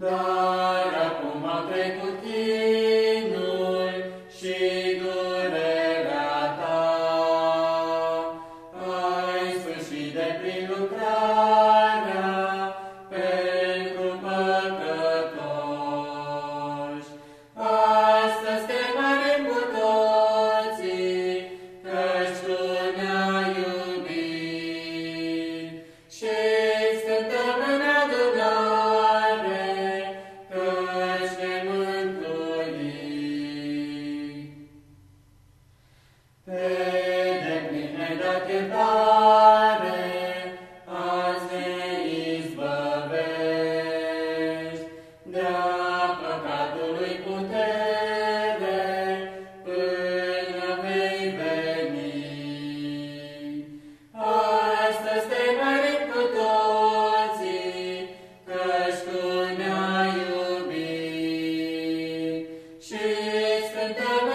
Да. the